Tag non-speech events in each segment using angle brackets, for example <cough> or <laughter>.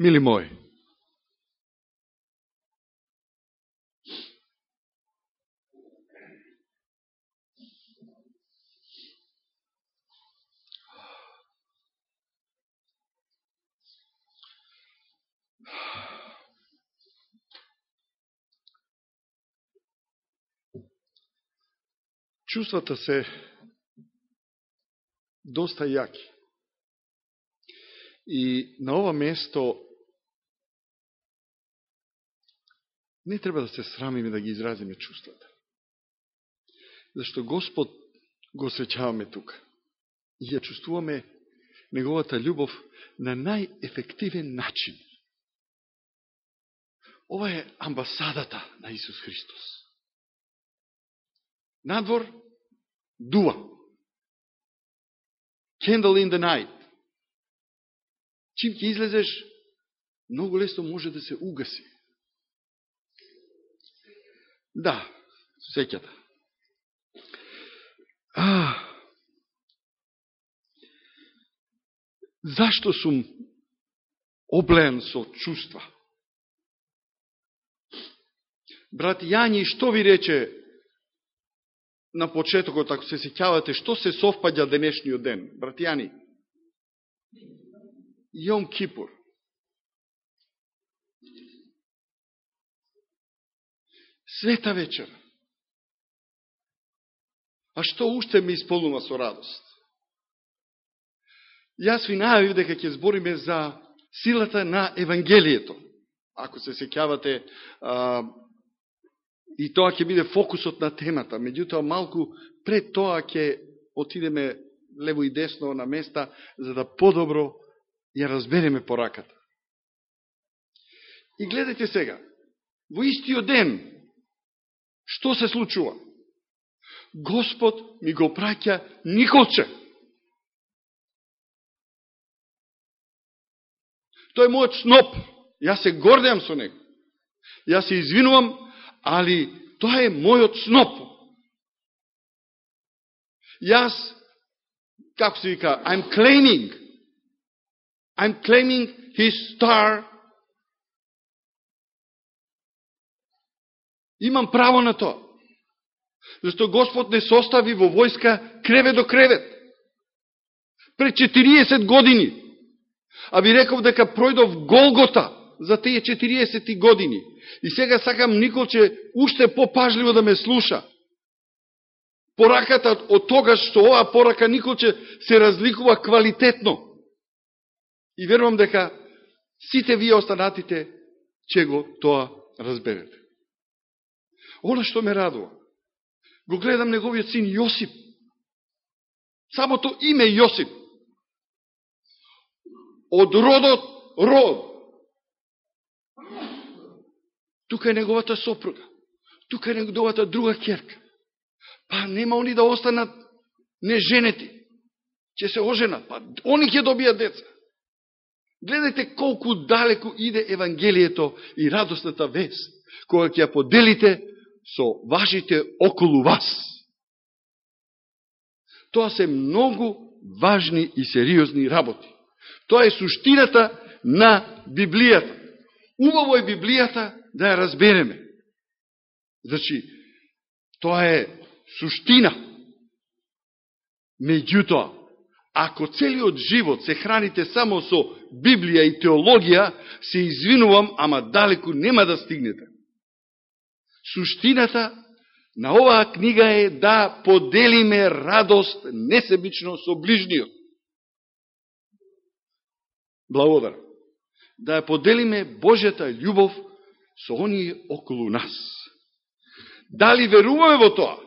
Мили мои, чувствата се доста јаки. И на ова место не треба да се срамиме да ги изразиме чувствата. Зашто Господ го освечаваме тука. И ја чувствуваме Неговата љубов на најефективен начин. Ова е амбасадата на Исус Христос. Надвор дува. Candle in the night. Чим ќе излезеш, многу лесно може да се угаси. Да, сеќата. А, зашто сум облен со чувства? Брат Јани, што ви рече на почетокот, ако се сеќавате, што се совпаѓа денешниот ден? Брат Јани, Јом Кипур. Света вечер. А што уште ми исполнува со радост? Јас ви најавив дека ќе збориме за силата на Евангелието. Ако се сеќавате, и тоа ќе биде фокусот на темата. Меѓутоа, малку пред тоа ќе отидеме лево и десно на места, за да подобро ја разбереме пораката. И гледайте сега, во истиот ден, што се случува? Господ ми го праќа Николче. Тој е мојот сноп. Јас се гордеам со него. Јас се извинувам, али тоа е мојот сноп. Јас, како се вика, I'm claiming I'm claiming his star. Имам право на тоа. Зашто Господ не состави во војска кревет до кревет. Пред 40 години. А ви реков дека пројдов Голгота за тие 40 години. И сега сакам Николче уште попажливо да ме слуша. Пораката од тогаш што оваа порака Николче се разликува квалитетно. И верувам дека сите вие останатите ќе го тоа разберете. Оно што ме радува, го гледам неговиот син Јосип. Самото име Јосип. Од родот род. Тука е неговата сопруга. Тука е неговата друга керка. Па нема они да останат неженети. Ќе се оженат. Па они ќе добијат деца. Гледайте колку далеко иде Евангелието и радостната вест, која ќе ја поделите со вашите околу вас. Тоа се многу важни и сериозни работи. Тоа е суштината на Библијата. Убаво е Библијата да ја разбереме. Значи, тоа е суштина. Меѓутоа, ако целиот живот се храните само со Библија и теологија, се извинувам, ама далеку нема да стигнете. Суштината на оваа книга е да поделиме радост несебично со ближниот. Благодар. Да ја поделиме Божјата љубов со оние околу нас. Дали веруваме во тоа?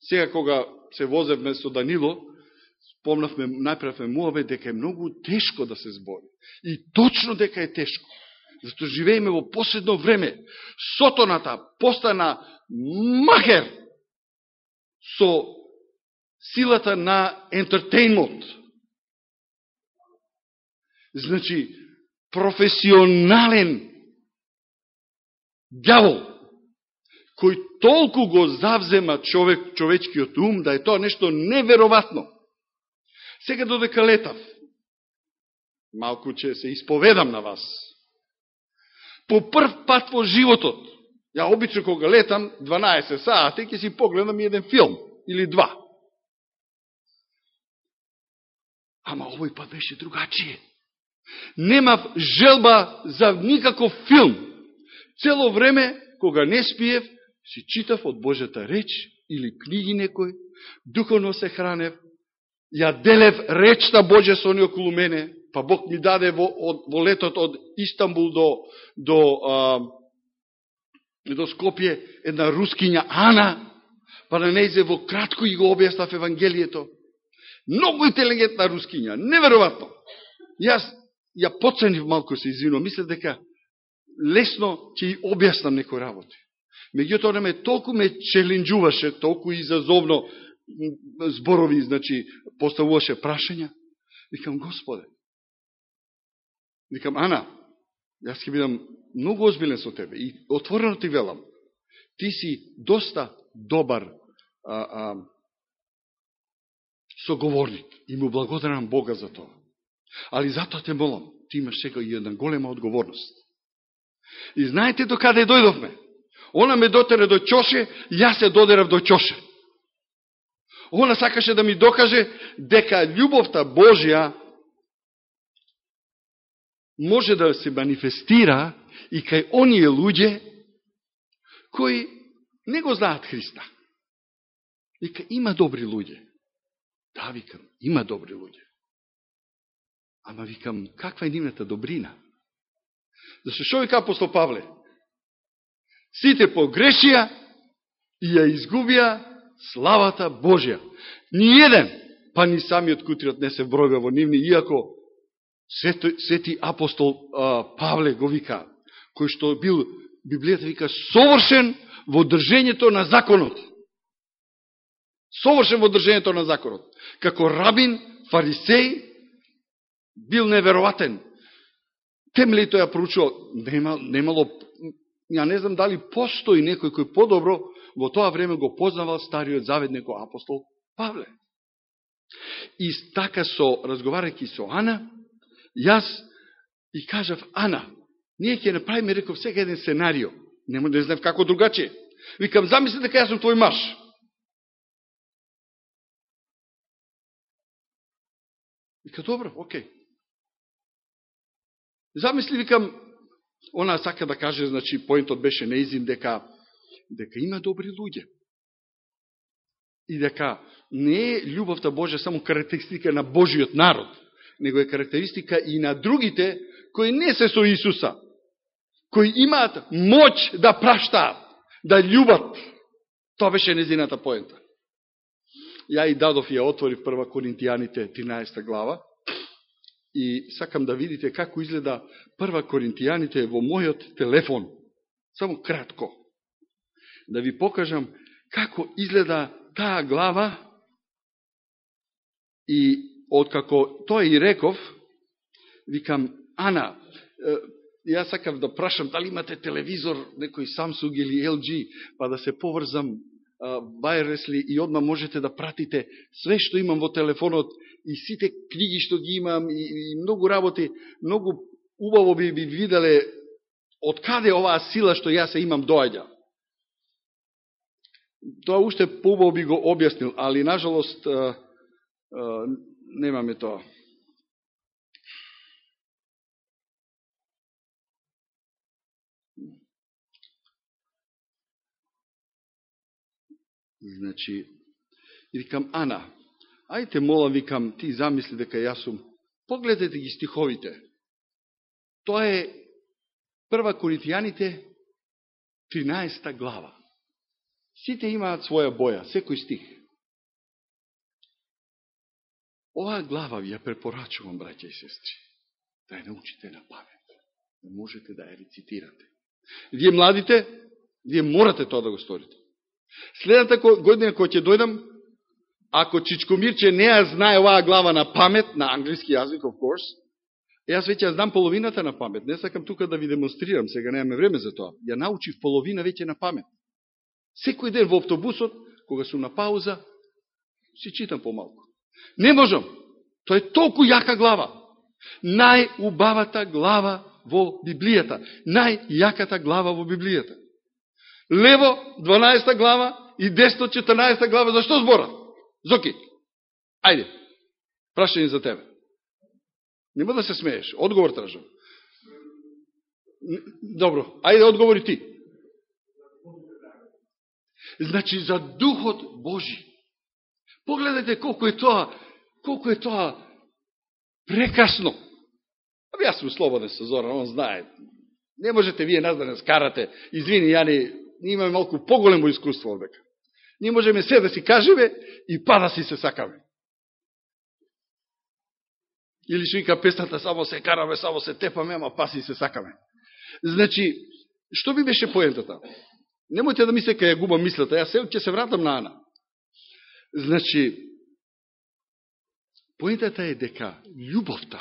Сега кога се возевме со Данило, спомнавме, најправме муаве дека е многу тешко да се збори. И точно дека е тешко. Зато живееме во последно време. Сотоната постана махер со силата на ентертейнмент. Значи, професионален дјавол, кој толку го завзема човек, човечкиот ум, да е тоа нешто неверојатно. Сега додека летав, малку ќе се исповедам на вас, по прв пат во животот. Ја обично кога летам 12 сати, ќе си погледам еден филм или два. Ама овој пат беше другачије. Немав желба за никаков филм. Цело време, кога не спиев, си читав од Божјата реч или книги некој, духовно се хранев, ја делев речта Божја со они околу мене, па Бог ми даде во, од, во летот од Истанбул до, до, а, до Скопје една рускиња Ана, па на нејзе во кратко и го објаснав Евангелието. Многу интелигентна рускиња, неверојатно. Јас ја поценив малко се извино, мислев дека лесно ќе ја објаснам некој работи. Меѓутоа, не ме толку ме челенджуваше, толку изазовно зборови, значи, поставуваше прашања. Викам, Господе, викам, Ана, јас ќе бидам многу озбилен со тебе и отворено ти велам, ти си доста добар а, а, соговорник и му благодарам Бога за тоа. Али затоа те молам, ти имаш сега и една голема одговорност. И знаете до каде дојдовме? Она ме дотере до Чоше, јас се додерав до Чоше. Она сакаше да ми докаже дека љубовта Божја може да се манифестира и кај оние луѓе кои не го знаат Христа. Вика, има добри луѓе. Да, викам, има добри луѓе. Ама викам, каква е нивната добрина? Зашто шо вика апостол Павле? Сите погрешија и ја изгубија славата Божја. Ни еден, па ни самиот кутриот не се вбројува во нивни, иако свети, свети апостол а, Павле го вика, кој што бил, Библијата вика, совршен во држењето на законот. Совршен во држењето на законот. Како рабин, фарисеј, бил неверојатен. Темли тој ја проучувал, нема, немало ја не знам дали постои некој кој подобро во тоа време го познавал Стариот Завет некој апостол Павле. И така со, разговарајќи со Ана, јас и кажав, Ана, ние ќе направиме, реков, сега еден сценарио. може да знам како другаче. Викам, замисли дека јас сум твој маш. Вика, добро, окей. Замисли, викам, Она сака да каже, значи, поентот беше неизин дека, дека има добри луѓе. И дека не е љубовта Божја само карактеристика на Божиот народ, него е карактеристика и на другите кои не се со Исуса, кои имаат моќ да праштаат, да љубат. Тоа беше незината поента. Ја и дадов ја отворив прва Коринтијаните 13 глава, И сакам да видите како изгледа прва Коринтијаните во мојот телефон. Само кратко. Да ви покажам како изгледа таа глава и откако тој и реков, викам, Ана, јас сакав да прашам дали имате телевизор, некој Samsung или LG, па да се поврзам wirelessly и одма можете да пратите све што имам во телефонот и сите книги што ги имам и, и многу работи, многу убаво би би виделе од каде оваа сила што јас се имам доаѓа. Тоа уште поубаво би го објаснил, али нажалост немаме тоа. Значи, и викам, Ана, ајте мола викам, ти замисли дека јас сум. Погледайте ги стиховите. Тоа е прва Коринтијаните 13 глава. Сите имаат своја боја, секој стих. Оваа глава ви ја препорачувам, браќа и сестри, да ја научите на памет, да можете да ја рецитирате. Вие младите, вие морате тоа да го сторите. Следната година која ќе дојдам, ако Чичкомирче не ја знае оваа глава на памет, на англиски јазик, of course, јас веќе ја знам половината на памет. Не сакам тука да ви демонстрирам, сега немаме време за тоа. Ја научив половина веќе на памет. Секој ден во автобусот, кога сум на пауза, си читам помалку. Не можам. Тоа е толку јака глава. Најубавата глава во Библијата. Најјаката глава во Библијата. Лево 12 глава и десно 14 глава. Зашто збора? Зоки, ајде, прашање за тебе. Нема да се смееш. Одговор тражам. Добро, ајде одговори ти. Значи за Духот Божи. Погледайте колку е тоа, колку е тоа прекасно. Аби јас сум слободен со Зоран, он знае. Не можете вие нас да не скарате. Извини, ја не, не имаме малку поголемо искуство од века. Ние можеме се да си кажеме и па да си се сакаме. Или што вика песната, само се караме, само се тепаме, ама па си се сакаме. Значи, што би беше поентата? Немојте да мислите кај ја губам мислата, јас се, ќе се вратам на Ана. Значи, поентата е дека љубовта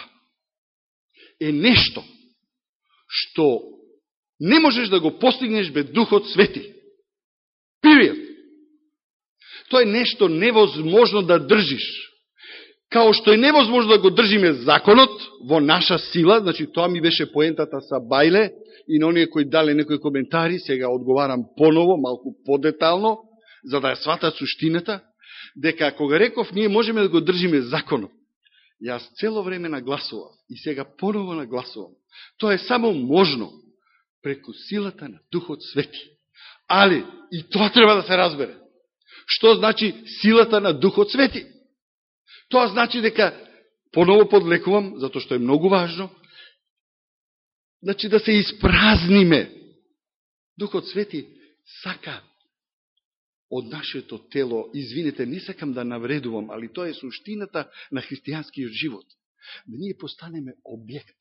е нешто што не можеш да го постигнеш без Духот Свети. Period. Тоа е нешто невозможно да држиш. Као што е невозможно да го држиме законот во наша сила, значи тоа ми беше поентата са Бајле и на оние кои дале некои коментари, сега одговарам поново, малку подетално, за да ја сватат суштината, дека кога реков ние можеме да го држиме законот, јас цело време нагласувам и сега поново нагласувам. Тоа е само можно преку силата на Духот Свети. Али, и тоа треба да се разбере. Што значи силата на Духот Свети? Тоа значи дека, поново подлекувам, затоа што е многу важно, значи да се испразниме. Духот Свети сака од нашето тело, извинете, не сакам да навредувам, али тоа е суштината на христијанскиот живот. Да ние постанеме објект.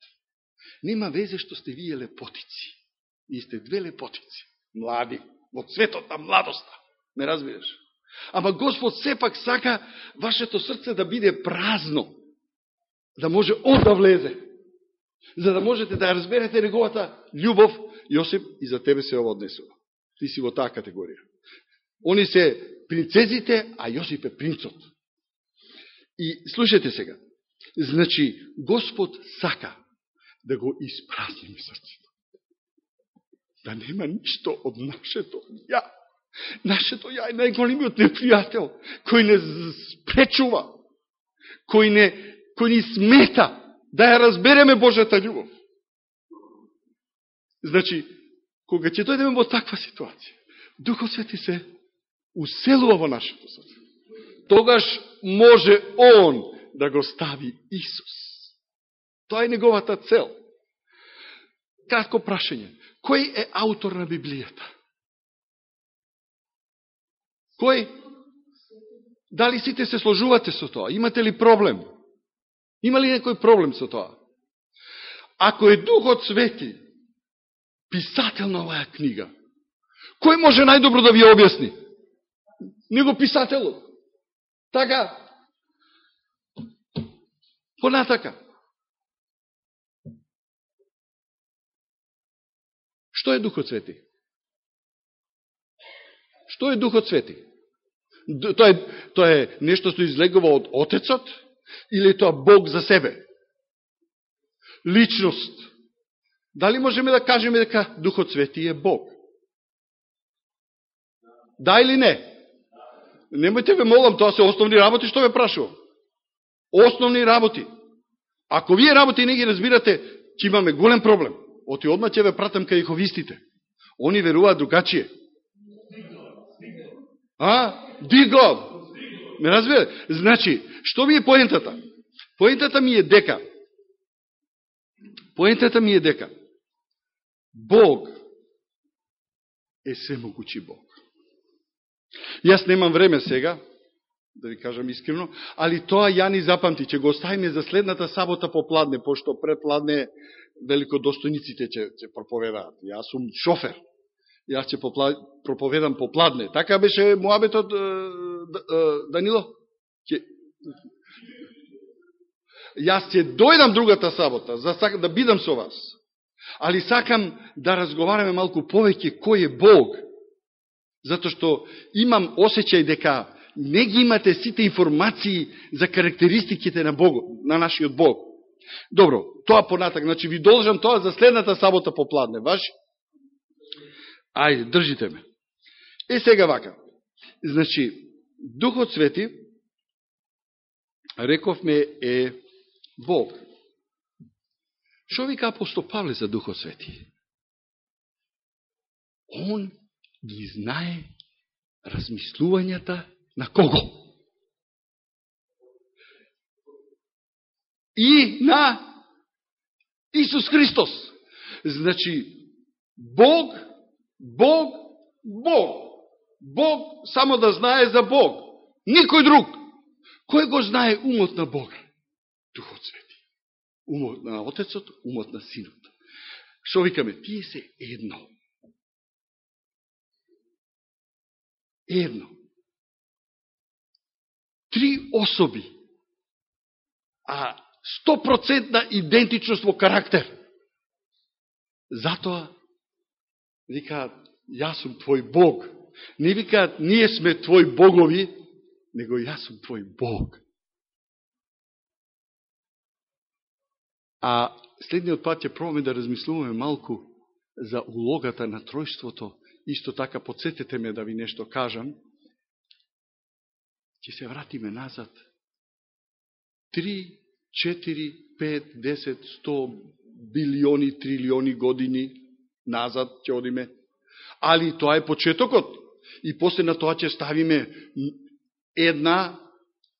Нема везе што сте вие лепотици. И сте две лепотици, млади, во цветот на младоста. Ме разбираш? Ама Господ сепак сака вашето срце да биде празно, да може он да влезе, за да можете да разберете неговата љубов, Јосип, и за тебе се ово однесува. Ти си во таа категорија. Они се принцезите, а Јосиф е принцот. И слушайте сега. Значи, Господ сака да го испразниме срцето. Да нема ништо од нашето ја Нашето ја е најголемиот непријател, кој не спречува, кој не, кој ни смета да ја разбереме Божата љубов. Значи, кога ќе дојдеме во таква ситуација, Духот Свети се уселува во нашето срце. Тогаш може Он да го стави Исус. Тоа е неговата цел. Кратко прашање. Кој е автор на Библијата? Кој? Дали сите се сложувате со тоа? Имате ли проблем? Има ли некој проблем со тоа? Ако е Духот Свети, писател на оваа книга, кој може најдобро да ви објасни? Него писателот. Така? Понатака. Што е Духот Свети? Што е Духот Свети? Тоа е, тоа е нешто што излегува од Отецот или тоа Бог за себе? Личност. Дали можеме да кажеме дека Духот Свети е Бог? Да или не? Немојте ве молам, тоа се основни работи, што ве прашувам. Основни работи. Ако вие работи не ги разбирате, ќе имаме голем проблем. Оти одма ќе ве пратам кај иховистите. Они веруваат другачие. А? Дигов. Ме разбирате? Значи, што ми е поентата? Поентата ми е дека Поентата ми е дека Бог е семогучи Бог. Јас немам време сега, да ви кажам искрено, али тоа ја ни запамти, Ќе го оставиме за следната сабота попладне, пошто предпладне великодостојниците ќе, ќе проповедаат. Јас сум шофер јас ќе проповедам попладне. Така беше муабетот, Данило? Ќе... Јас ќе дојдам другата сабота, за да бидам со вас. Али сакам да разговараме малку повеќе кој е Бог. Зато што имам осеќај дека не ги имате сите информации за карактеристиките на Бог, на нашиот Бог. Добро, тоа понатак, значи ви должам тоа за следната сабота попладне, ваш? Ајде, држите ме. Е сега вака. Значи, Духот Свети, рековме, е Бог. Шо вика апостол Павле за Духот Свети? Он ги знае размислувањата на кого? И на Исус Христос. Значи, Бог, Бог, Бог. Бог само да знае за Бог. Никој друг. Кој го знае умот на Бога? Духот Свети. Умот на Отецот, умот на Синот. Шо викаме? Тие се едно. Едно. Три особи, а 100% идентичност во карактер. Затоа, викаат, јас сум твој Бог. Не викаат, ние сме твој богови, него јас сум твој Бог. А следниот пат ќе пробаме да размислуваме малку за улогата на тројството. Исто така, подсетете ме да ви нешто кажам. Ќе се вратиме назад. 3, 4, 5, 10, 100 билиони, трилиони години назад ќе одиме. Али тоа е почетокот. И после на тоа ќе ставиме една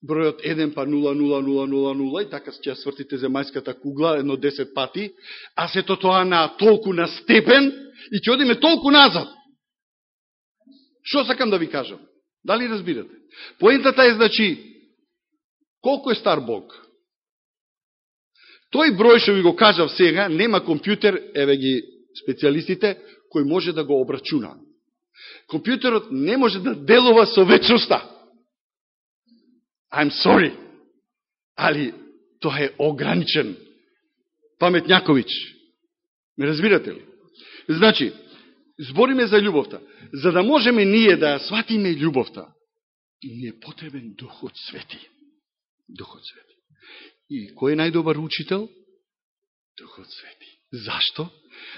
бројот 1 па 0, 0, 0, 0, 0 и така ќе свртите земајската кугла едно 10 пати, а сето тоа на толку на степен и ќе одиме толку назад. Што сакам да ви кажам? Дали разбирате? Поентата е, значи, колку е стар Бог? Тој број што ви го кажав сега, нема компјутер, еве ги специјалистите, кој може да го обрачуна. Компјутерот не може да делува со вечноста. I'm sorry. Али тоа е ограничен. Паметњаковиќ. Ме разбирате ли? Значи, збориме за љубовта. За да можеме ние да ја сватиме љубовта, ни е потребен Духот Свети. Духот Свети. И кој е најдобар учител? Духот Свети. Зашто?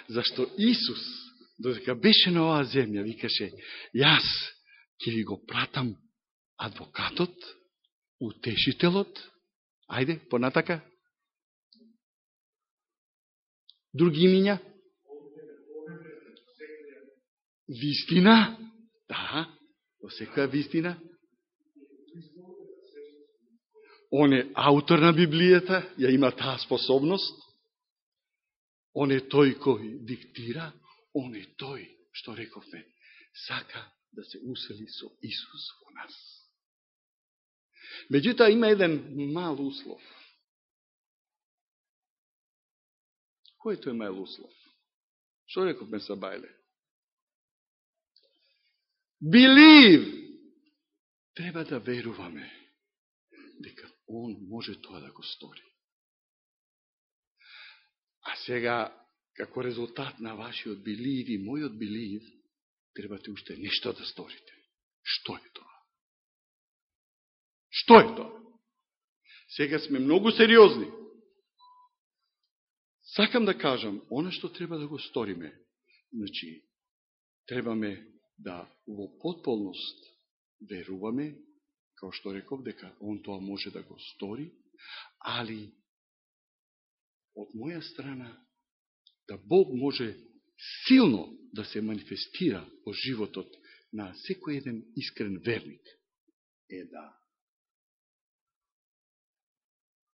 Зашто Исус, додека беше на оваа земја, викаше, јас ќе ви го пратам адвокатот, утешителот, ајде, понатака, други имиња, вистина, да, во секоја вистина, он е автор на Библијата, ја има таа способност, он е тој кој диктира, он е тој, што рековме, сака да се усели со Исус во нас. Меѓутоа има еден мал услов. Кој е тој мал услов? Што рековме са Бајле? Believe! Треба да веруваме дека Он може тоа да го стори. А сега, како резултат на вашиот believe и мојот believe, требате уште нешто да сторите. Што е тоа? Што е тоа? Сега сме многу сериозни. Сакам да кажам, оно што треба да го сториме, значи, требаме да во потполност веруваме, као што реков, дека он тоа може да го стори, али од моја страна, да Бог може силно да се манифестира во животот на секој еден искрен верник, е да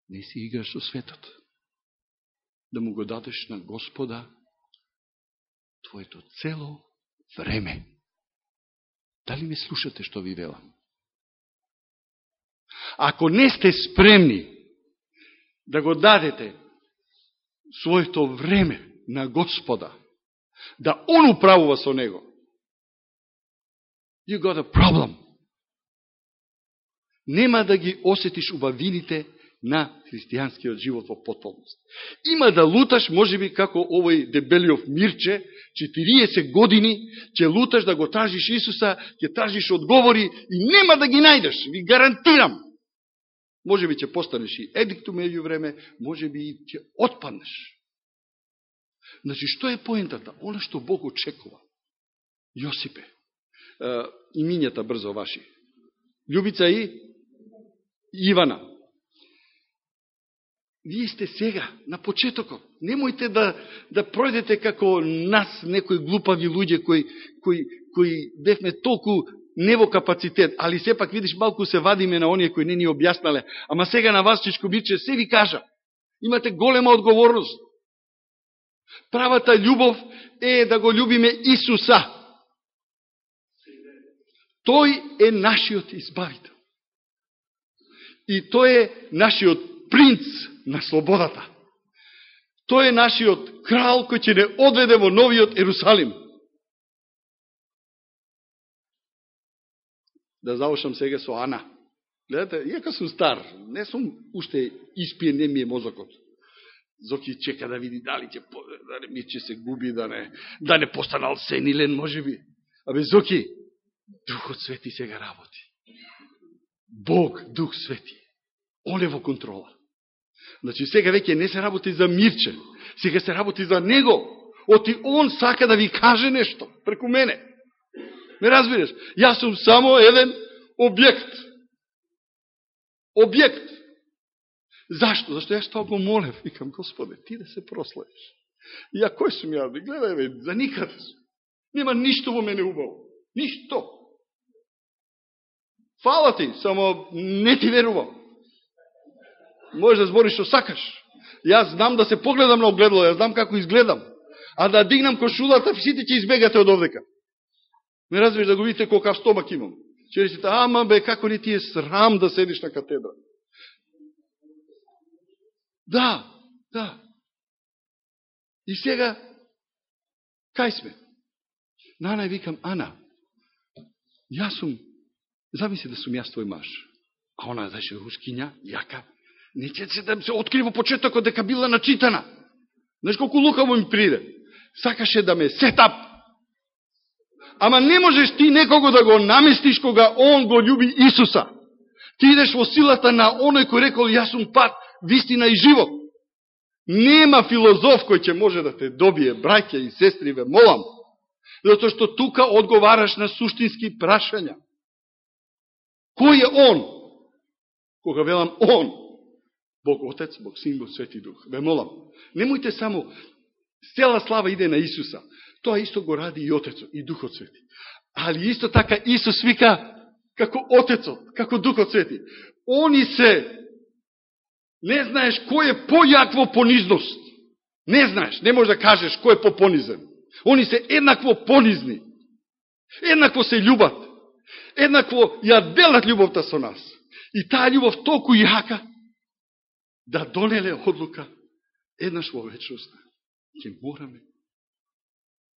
не си играш со светот. Да му го дадеш на Господа твоето цело време. Дали ме слушате што ви велам? Ако не сте спремни да го дадете своето време на Господа, да Он управува со него, you got a problem. Нема да ги осетиш убавините на христијанскиот живот во потполност. Има да луташ, може би како овој дебелиов Мирче, 40 години ќе луташ да го тражиш Исуса, ќе тражиш одговори и нема да ги најдеш, ви гарантирам. Може би ќе постанеш и едикту меѓу време, може би и ќе отпаднеш. Значи, што е поентата? Оно што Бог очекува. Јосипе, имињата брзо ваши. Љубица и Ивана. Вие сте сега, на почетокот. Немојте да, да пројдете како нас, некои глупави луѓе кои, кои, кои бевме толку нево капацитет, али сепак видиш малку се вадиме на оние кои не ни објаснале. Ама сега на вас, Чичко Биче, се ви кажа. Имате голема одговорност. Правата љубов е да го љубиме Исуса. Тој е нашиот избавител. И тој е нашиот принц на слободата. Тој е нашиот крал кој ќе не одведе во новиот Ерусалим. Да завршам сега со Ана. Гледате, иака сум стар, не сум уште испиен, не ми е мозокот. Зоки чека да види дали ќе да не ми ќе се губи, да не да не постанал сенилен, можеби. Абе Зоки, Духот Свети сега работи. Бог, Дух Свети. Он е во контрола. Значи, сега веќе не се работи за Мирче, сега се работи за Него. Оти Он сака да ви каже нешто преку мене. Не разбираш? Јас сум само еден објект. Објект. Зашто? Зашто јас тоа го молев. Викам, Господе, ти да се прославиш. И ја кој сум ја? Гледај, бе, за никад. сум. Нема ништо во мене убаво. Ништо. Фала ти, само не ти верувам. Може да збориш што сакаш. Јас знам да се погледам на огледало, јас знам како изгледам. А да дигнам кошулата, сите ќе избегате од овдека. Не разбираш да го видите колкав стомак имам. Че речете, ама бе, како не ти е срам да седиш на катедра. Да, да. И сега, кај сме? Нана викам, Ана, јас сум, замисли да сум јас твој маж. А она, знаеш, рускиња, јака, не ќе се да се откри во почетокот дека била начитана. Знаеш колку лукаво ми приде. Сакаше да ме сетап. Ама не можеш ти некого да го наместиш кога он го љуби Исуса. Ти идеш во силата на оној кој рекол, јас сум пат, вистина и живот. Нема филозоф кој ќе може да те добие, браќа и сестри, ве молам. Зато што тука одговараш на суштински прашања. Кој е он? Кога велам он, Бог Отец, Бог Син, Бог Свети Дух. Ве молам, немојте само, цела слава иде на Исуса. Тоа исто го ради и Отецот, и Духот Свети. Али исто така Исус вика, како Отецот, како Духот Свети. Они се, не знаеш кој е појакво понизност. Не знаеш, не можеш да кажеш кој е попонизен. Они се еднакво понизни. Еднакво се љубат. Еднакво ја делат љубовта со нас. И таа љубов толку јака, да донеле одлука еднаш во вечноста. Ќе мораме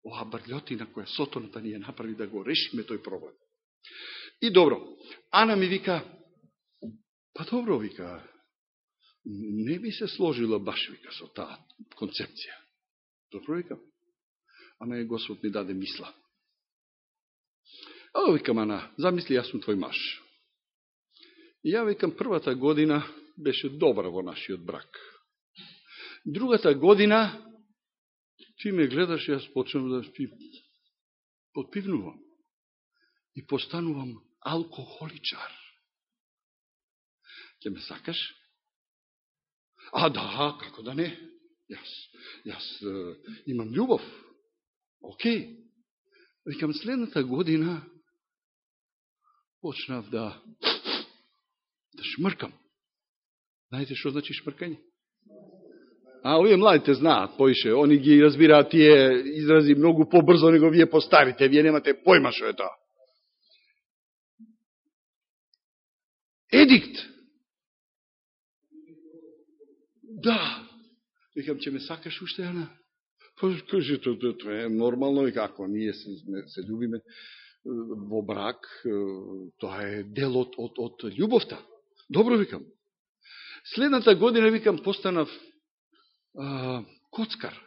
ова брлјотина која Сотоната ни ја направи да го решиме тој проблем. И добро, Ана ми вика, па добро, вика, не би се сложила баш, вика, со таа концепција. Добро, вика, ама е Господ ми даде мисла. Ало, викам, Ана, замисли, јас сум твој маш. И ја викам, првата година беше добра во нашиот брак. Другата година, ти ме гледаш, јас почнам да подпивнувам и постанувам алкохоличар. Ке ме сакаш? А да, како да не? Јас, јас э, имам љубов. Океј. Викам, следната година почнав да да шмркам. Знаете што значи шмркање? А овие младите знаат поише, они ги разбираат тие изрази многу побрзо него вие постарите, вие немате појма што е тоа. Едикт. Да. Викам, че ме сакаш уште, една? Па, кажи, тоа, тоа е нормално и како, ние се, се любиме э, во брак, э, тоа е дел од, од, од љубовта. Добро викам. Следната година, викам, постанав а, коцкар.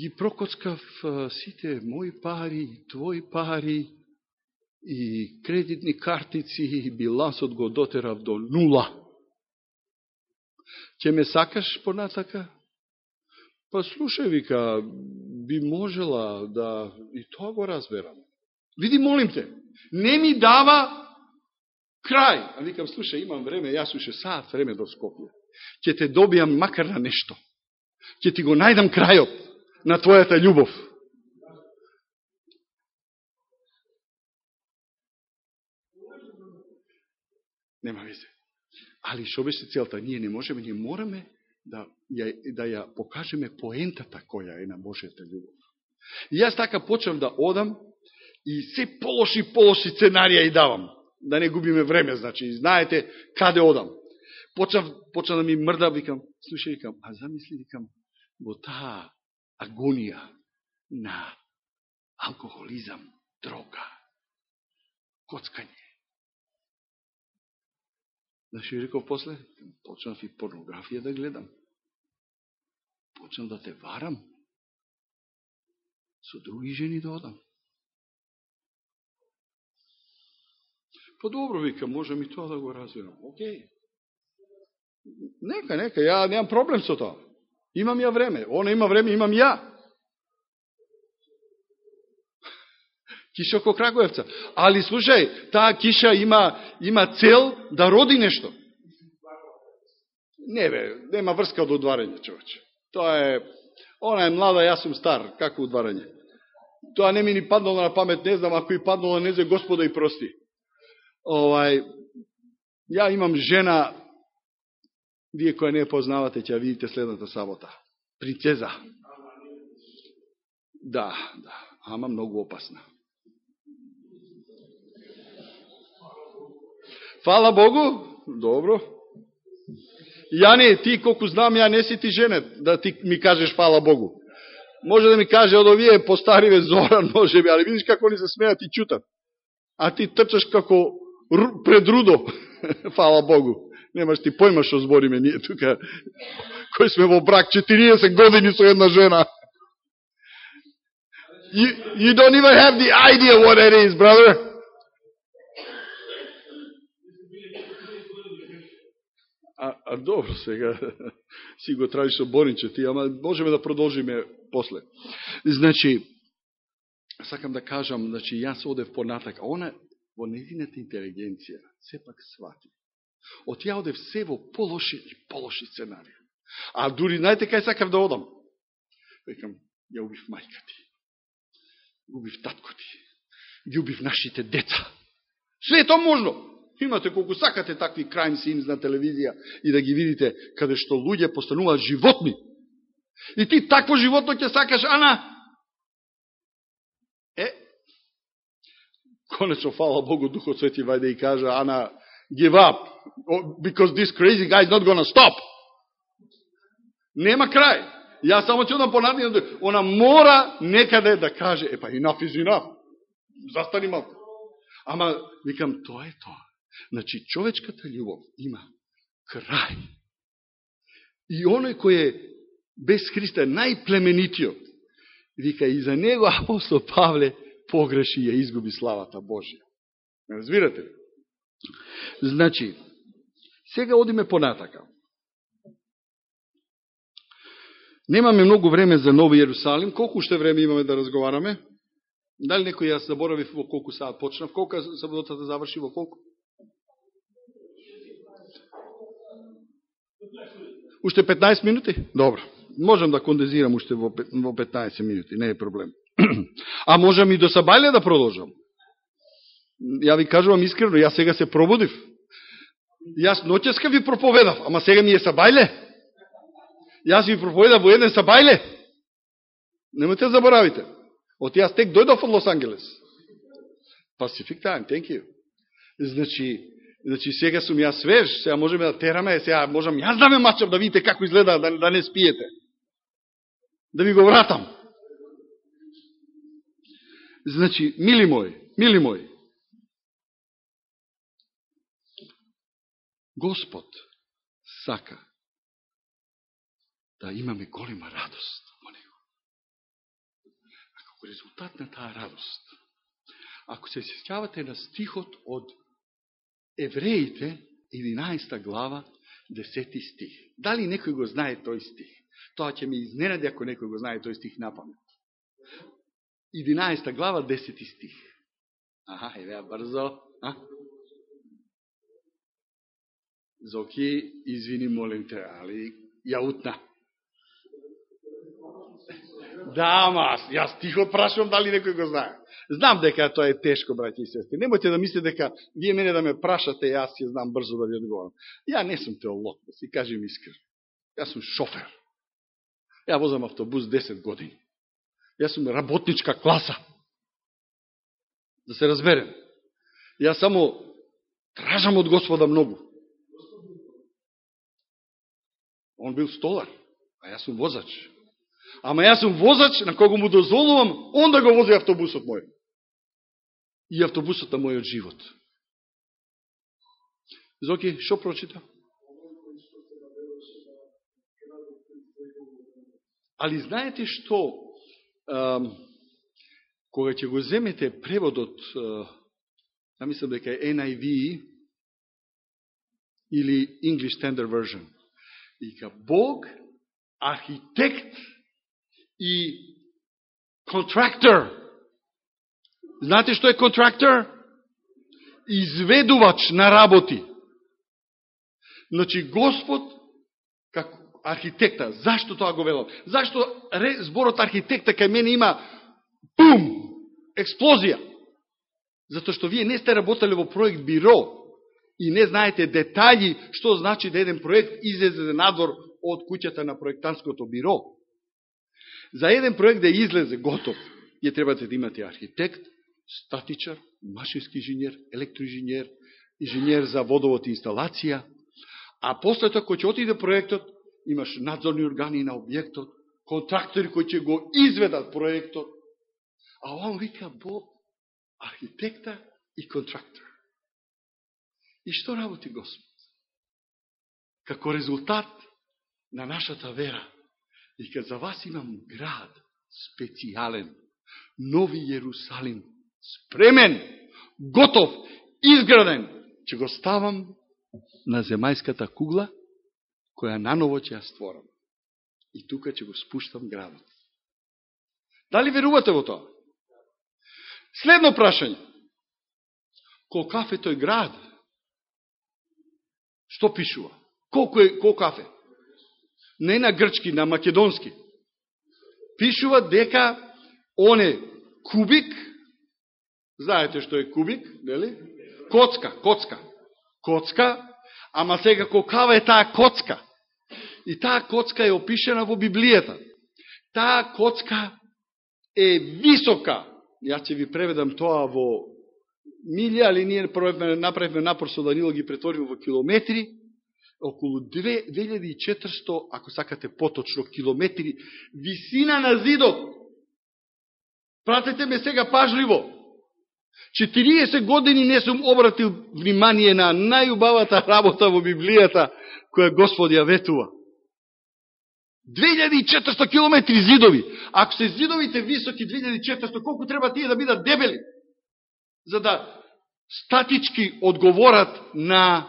Ги прокоцкав а, сите мои пари, твои пари. и кредитни картици и билансот го дотерав до нула. Ќе ме сакаш понатака? Па слушај, вика, би можела да и тоа го разберам. Види, молим те, не ми дава крај. А викам, слушај, имам време, јас уше саат време до Скопје. Ќе те добијам макар на нешто. Ќе ти го најдам крајот на твојата љубов. Нема везе. Али шо беше целта? Ние не можеме, ние мораме да ја, да ја покажеме поентата која е на Божијата љубов. И јас така почнам да одам и се полоши полоши сценарија и давам. Да не губиме време, значи, знаете каде одам. Почав, почна да ми мрда, викам, слушај, викам, а замисли, викам, во таа агонија на алкохолизам, дрога, коцкање, Знаеш, реков после? Почнав и порнографија да гледам. Почнав да те варам. Со други жени да одам. По добро вика, можем и тоа да го развивам. Океј. Нека, нека, ја немам проблем со тоа. Имам ја време. Она има време, имам ја. <laughs> Киша ко Крагуевца. Али слушај, таа киша има, има цел да роди нешто. Не бе, нема врска од одварање, човече. Тоа е, она е млада, јас сум стар, како одварање. Тоа не ми ни паднало на памет, не знам, ако и паднало, не знам, Господа и прости. Овај, ја имам жена, вие која не познавате, ќе видите следната сабота. Принцеза. Да, да, ама многу опасна. Фала Богу, добро. Ја не, ти колку знам, ја не си ти женет, да ти ми кажеш фала Богу. Може да ми каже од овие постариве Зоран, <laughs> може би, али видиш како ни се смеат и чутат. А ти трчаш како пред рудо, <laughs> фала Богу. Немаш ти појма што збориме ние тука, кој сме во брак 40 години со една жена. You, you don't even have the idea what it is, brother. А, а добро, сега <laughs> си го траži со Боринче ти, ама можеме да продолжиме после. Значи, сакам да кажам, значи, јас одев понатак, а она во незината интелигенција сепак свати. От ја да одев се во полоши и полоши сценарија. А дури, знаете кај сакав да одам? Векам, ја убив мајка ти, убив татко ти, ги убив нашите деца. Све е то можно. Имате колку сакате такви crime scenes на телевизија и да ги видите каде што луѓе постануваат животни. И ти такво животно ќе сакаш, Ана? Е, конечно, фала Богу, Духот Свети вајде и кажа, Ана, give up, because this crazy guy is not gonna stop. Нема крај. Ја само ќе одам понатаму, да- она мора некаде да каже, епа, enough is enough. Застани малко. Ама, викам, тоа е тоа. Значи, човечката љубов има крај. И оној кој е без Христа најплеменитиот, вика и за него апостол Павле погреши и ја изгуби славата Божија. Разбирате ли? Значи, сега одиме понатака. Немаме многу време за Нови Јерусалим. Колку уште време имаме да разговараме? Дали некој јас заборави во колку саат почнав? Колку саботата да заврши во колку? Уште 15 минути? Добро. Можам да кондензирам уште во 15 минути, не е проблем. <clears throat> А можам и до Сабајле да продолжам. Ја ви кажувам искрено, јас сега се пробудив. Јас ноќеска ви проповедав, ама сега ми е Сабајле. Јас ви проповедав во еден Сабајле. Немојте да заборавите. От јас тек дојдов од Лос Ангелес. Pacific Time, thank you. Значи, Значи, сега сум ја свеж, сега можеме да тераме, сега можам јас да ме мачам, да видите како изгледа, да, да не спиете. Да ви го вратам. Значи, мили мој, мили мој, Господ сака да имаме голема радост во Него. А како резултат на таа радост, Ако се сеќавате на стихот од Евреите, 11 глава, 10 стих. Дали некој го знае тој стих? Тоа ќе ми изненади ако некој го знае тој стих на памет. 11 глава, 10 стих. Аха, еве брзо. А? Зоки, извини, молим те, али ја утна. Да, ама, јас тихо прашувам дали некој го знае. Знам дека тоа е тешко, браќи и сестри. Немојте да мислите дека вие мене да ме прашате, јас ќе знам брзо да ви одговорам. Ја не сум теолог, да си кажем искрено. Јас сум шофер. Ја возам автобус 10 години. Јас сум работничка класа. Да се разберем. Јас само тражам од Господа многу. Он бил столар, а јас сум возач. Ама јас сум возач на кого му дозволувам, он да го вози автобусот мој. И автобусот на мојот живот. Зоки, шо прочита? Али знаете што, кога ќе го земете преводот, ја мислам дека е NIV или English Standard Version, Вика, Бог, архитект и контрактор. Знаете што е контрактор? Изведувач на работи. Значи, Господ, архитекта, зашто тоа го велам? Зашто зборот архитекта кај мене има бум, експлозија? Зато што вие не сте работали во проект биро, и не знаете детали што значи да еден проект излезе надвор од куќата на проектанското биро. За еден проект да излезе готов, ја требате да имате архитект, статичар, машински инженер, електроинженер, инженер за водовот и инсталација, а после тоа кој ќе отиде проектот, имаш надзорни органи на објектот, контрактори кои ќе го изведат проектот, а он вика Бог, архитекта и контрактор. И што работи Господ? Како резултат на нашата вера, и кад за вас имам град специјален, Нови Јерусалим, спремен, готов, изграден, ќе го ставам на земајската кугла, која наново ќе ја створам. И тука ќе го спуштам градот. Дали верувате во тоа? Следно прашање. Колкав е тој град? Што пишува? Колко е колкав кафе? Не на грчки, на македонски. Пишува дека он е кубик, знаете што е кубик, нели? Коцка, коцка. Коцка, ама сега колкава е таа коцка? И таа коцка е опишена во Библијата. Таа коцка е висока. Јас ќе ви преведам тоа во милја, али ние направивме напор со Данило ги претвориме во километри, околу 2400, ако сакате поточно, километри, висина на зидот. Пратете ме сега пажливо. 40 години не сум обратил внимание на најубавата работа во Библијата, која Господ ја ветува. 2400 километри зидови. Ако се зидовите високи 2400, колку треба тие да бидат дебели? за да статички одговорат на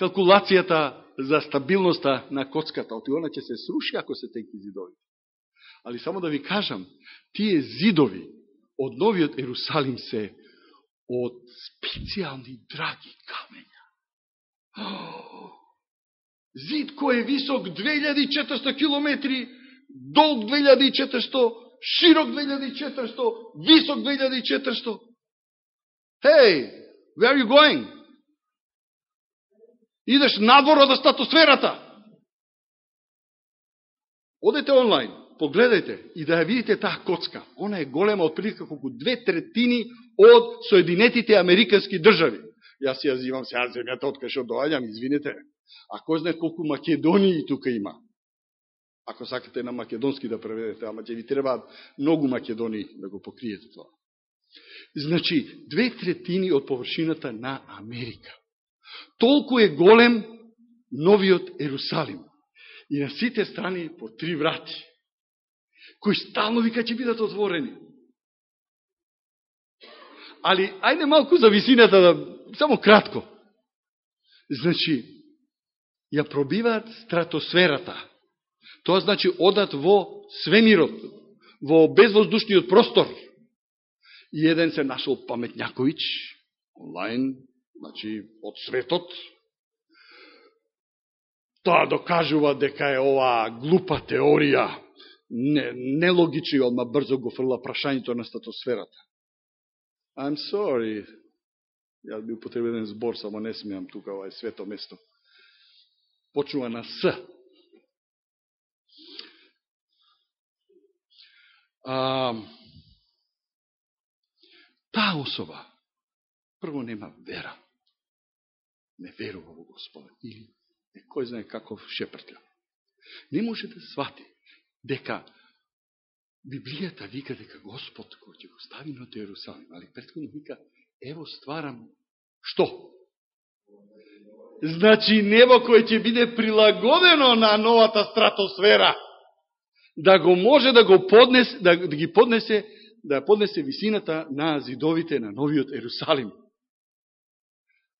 калкулацијата за стабилноста на коцката. Оти она ќе се сруши ако се тенки зидови. Али само да ви кажам, тие зидови од новиот Ерусалим се од специјални драги камења. Зид кој е висок 2400 километри, долг 2400 широк 2400, висок 2400. Hey, where are you going? Идеш надвор од статосферата. Одете онлайн, погледајте и да ја видите таа коцка. Она е голема од прилика колку две третини од Соединетите Американски држави. Јас ја зимам сега земјата од кај што доаѓам, извинете. А кој знае колку Македонии тука има? ако сакате на македонски да преведете, ама ќе ви требаат многу македони да го покриете тоа. Значи, две третини од површината на Америка. Толку е голем новиот Ерусалим. И на сите страни по три врати, кои стално вика ќе бидат отворени. али ајде малку за висината, да, само кратко. Значи, ја пробиваат стратосферата. Тоа значи одат во свемирот, во безвоздушниот простор. И еден се нашол паметњакович, онлайн, значи од светот, Тоа докажува дека е оваа глупа теорија, не, нелогичи, одма брзо го фрла прашањето на стратосферата. I'm sorry. Јас би употребил еден збор, само не смеам тука, ова е свето место. Почнува на С. А, таа особа прво нема вера. Не верува во Господа. Или не кој знае каков шепртја. Не може да свати дека Библијата вика дека Господ кој ќе го стави на Иерусалим, али предходно вика, ево стварам, што? Значи небо кој ќе биде прилагодено на новата стратосфера, да го може да го поднесе, да, да ги поднесе, да поднесе висината на зидовите на новиот Ерусалим.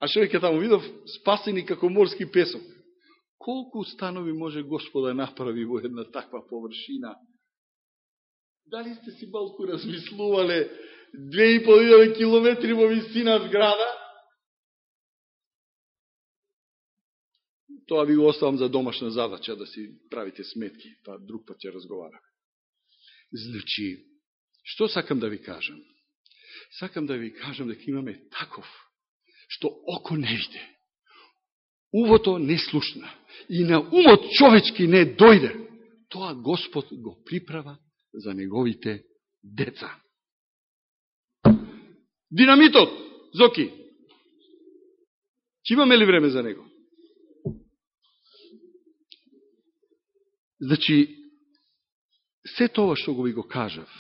А што веќе таму видов спасени како морски песок. Колку станови може Господа да направи во една таква површина? Дали сте си малку размислувале 2,5 километри во висина зграда? Тоа ви го оставам за домашна задача, да си правите сметки, па друг пат ќе разговараме. Значи, што сакам да ви кажам? Сакам да ви кажам дека имаме таков, што око не виде, увото не слушна и на умот човечки не дојде, тоа Господ го приправа за неговите деца. Динамитот, Зоки, ќе имаме ли време за него? Значи, се тоа што го ви го кажав,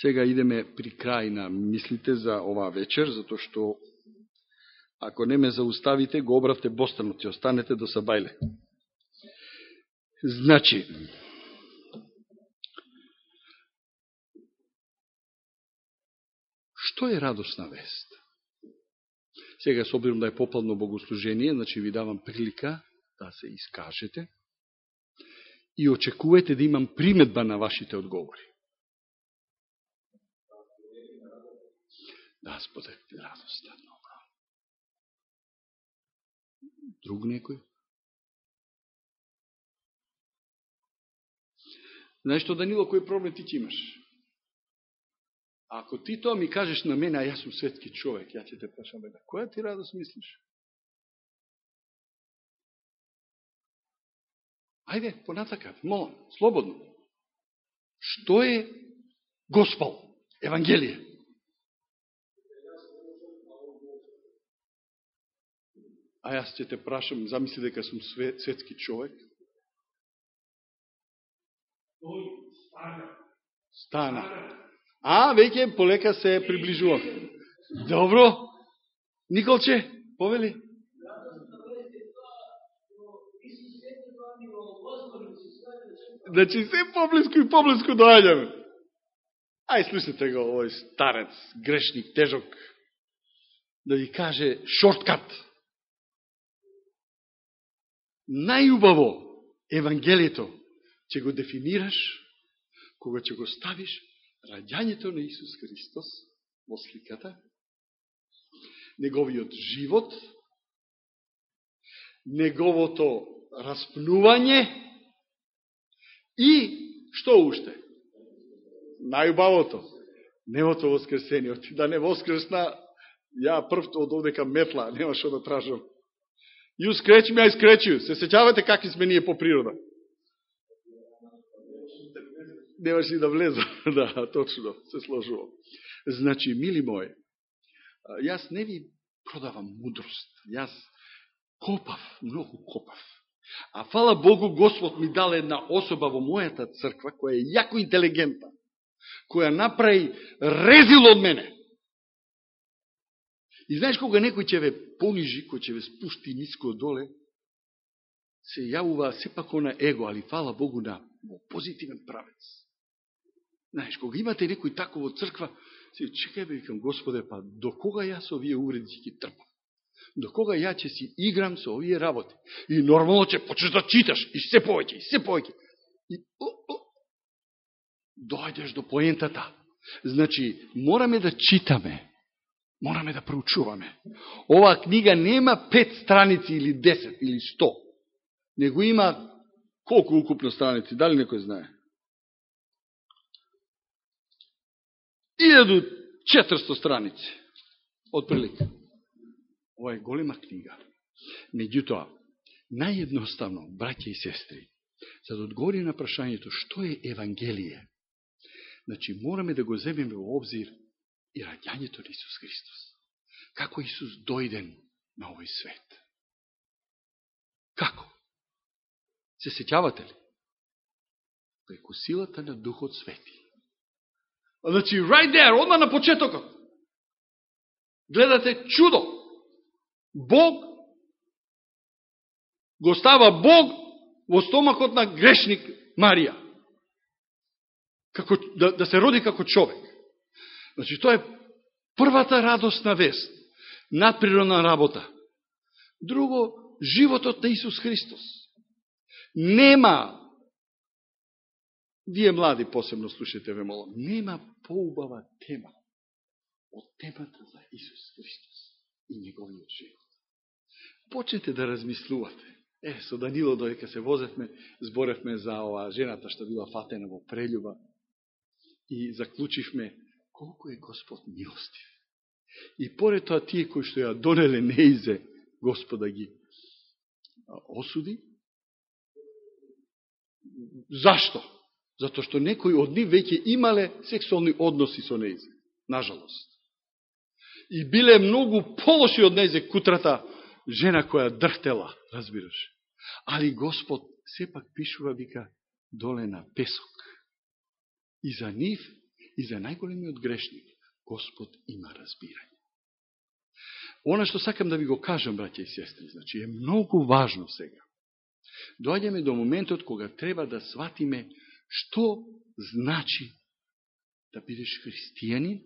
Сега идеме при крај на мислите за оваа вечер, затоа што ако не ме зауставите, го обравте бостанот и останете до Сабајле. Значи, што е радосна вест? Сега, с обирам да е попладно богослужение, значи ви давам прилика да се искажете и очекувате да имам приметба на вашите одговори. Да споделите радоста. Добро. Друг некој? Знаеш што, Данило, кој проблем ти ќе имаш? А ако ти тоа ми кажеш на мене, а јас сум светски човек, ја ќе те прашам, да која ти радост мислиш? Ајде, понатака, молам, слободно. Што е Госпол, Евангелие? а јас ќе те прашам, замисли дека сум светски човек. Стана. А, веќе полека се приближува. Добро. Николче, повели. Значи, се поблиску и поблиску доаѓаме. Ај, слушате го, овој старец, грешник, тежок, да ви каже шорткат најубаво Евангелието ќе го дефинираш кога ќе го ставиш раѓањето на Исус Христос во сликата, неговиот живот, неговото распнување и што уште? Најубавото, негото воскресение. Да не воскресна, ја првто од овдека метла, нема што да тражам. Ју скречи ме, скречи. Се сеќавате как сме по природа? Немаш и да влезам <laughs> да, точно, да се сложувам. Значи, мили мои, јас не ви продавам мудрост. Јас копав, многу копав. А фала Богу, Господ ми дал една особа во мојата црква, која е јако интелигентна, која направи резил од мене. И знаеш кога некој ќе ве понижи, кој ќе ве спушти ниско доле, се јавува сепак на его, али фала Богу на позитивен правец. Знаеш, кога имате некој таково црква, си чекај бе, викам, Господе, па до кога јас со овие уреди ќе трпам? До кога ја ќе си играм со овие работи? И нормално ќе почнеш да читаш, и се повеќе, и се повеќе. И о, о, дојдеш до поентата. Значи, мораме да читаме, мораме да проучуваме. Оваа книга нема пет страници или 10 или 100, него има колку укупно страници, дали некој знае? 1400 страници, од прилика. Ова е голема книга. Меѓутоа, наједноставно, браќа и сестри, за да одговори на прашањето што е Евангелие, значи мораме да го земеме во обзир и раѓањето на Исус Христос. Како Исус дојден на овој свет? Како? Се сеќавате ли? Преку силата на Духот Свети. Значи, right there, одма на почетокот. Гледате чудо. Бог го става Бог во стомакот на грешник Марија. Како, да, да се роди како човек. Значи, тоа е првата радостна вест. Надприродна работа. Друго, животот на Исус Христос. Нема Вие млади посебно слушате ве молам. Нема поубава тема од темата за Исус Христос и неговиот живот. Почнете да размислувате. Е, со Данило доека се возевме, зборевме за ова жената што била фатена во прелюба и заклучивме колку е Господ милостив. И поред тоа тие кои што ја донеле неизе Господа ги осуди. Зашто? Зато што некои од нив веќе имале сексуални односи со нејзе, Нажалост и биле многу полоши од нејзе кутрата жена која дрхтела, разбираш. Али Господ сепак пишува, вика, доле на песок. И за нив, и за најголемиот грешник, Господ има разбирање. Она што сакам да ви го кажам, браќа и сестри, значи е многу важно сега. Доаѓаме до моментот кога треба да сватиме што значи да бидеш христијанин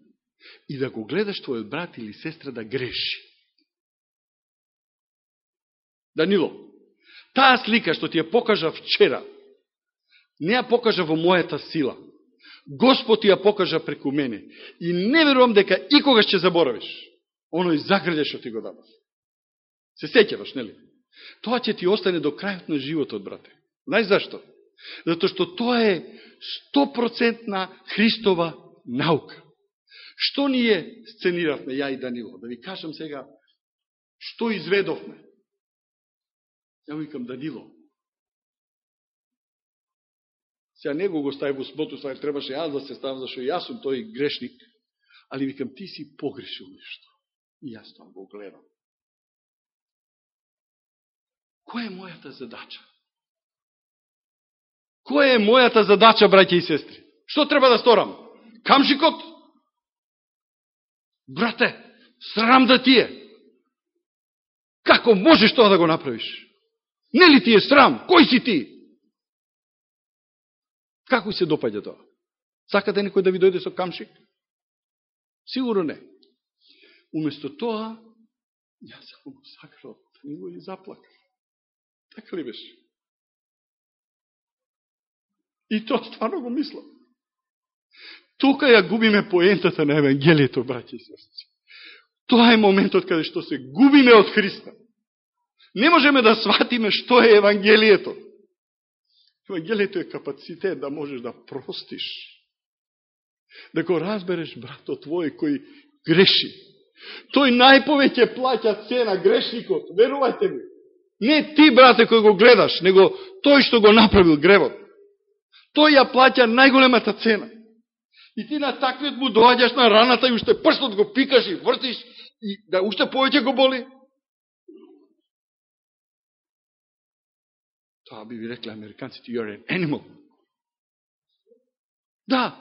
и да го гледаш твојот брат или сестра да греши. Данило, таа слика што ти ја покажа вчера, не ја покажа во мојата сила. Господ ти ја покажа преку мене. И не верувам дека икогаш ќе заборавиш оној загреле што ти го дадав. Се сеќаваш, нели? Тоа ќе ти остане до крајот на животот, брате. Знаеш зашто? Зато што тоа е 100% Христова наука. Што ние сцениравме, ја и Данило? Да ви кажам сега, што изведовме? Ја викам Данило. Сега него го стави во сботу, сега требаше јас да се ставам, зашто јас сум тој грешник. Али викам, ти си погрешил нешто. И јас тоа го гледам. Која е мојата задача? Која е мојата задача, браќа и сестри? Што треба да сторам? Камшикот? Брате, срам да ти е. Како можеш тоа да го направиш? Не ли ти е срам? Кој си ти? Како се допаѓа тоа? Сакате некој да ви дојде со камшик? Сигурно не. Уместо тоа, јас само да го сакал да не го и заплакав. Така ли беше? И тоа стварно го мислам. Тука ја губиме поентата на Евангелието, браќи и сестри. Тоа е моментот каде што се губиме од Христа. Не можеме да сватиме што е Евангелието. Евангелието е капацитет да можеш да простиш. Да го разбереш братот твој кој греши. Тој најповеќе плаќа цена грешникот, верувајте ми. Не ти, брате, кој го гледаш, него тој што го направил гревот. Тој ја плаќа најголемата цена. И ти на таквиот му доаѓаш на раната и уште прстот го пикаш и вртиш и да уште повеќе го боли. Тоа би ви рекле американците, you're an animal. Да.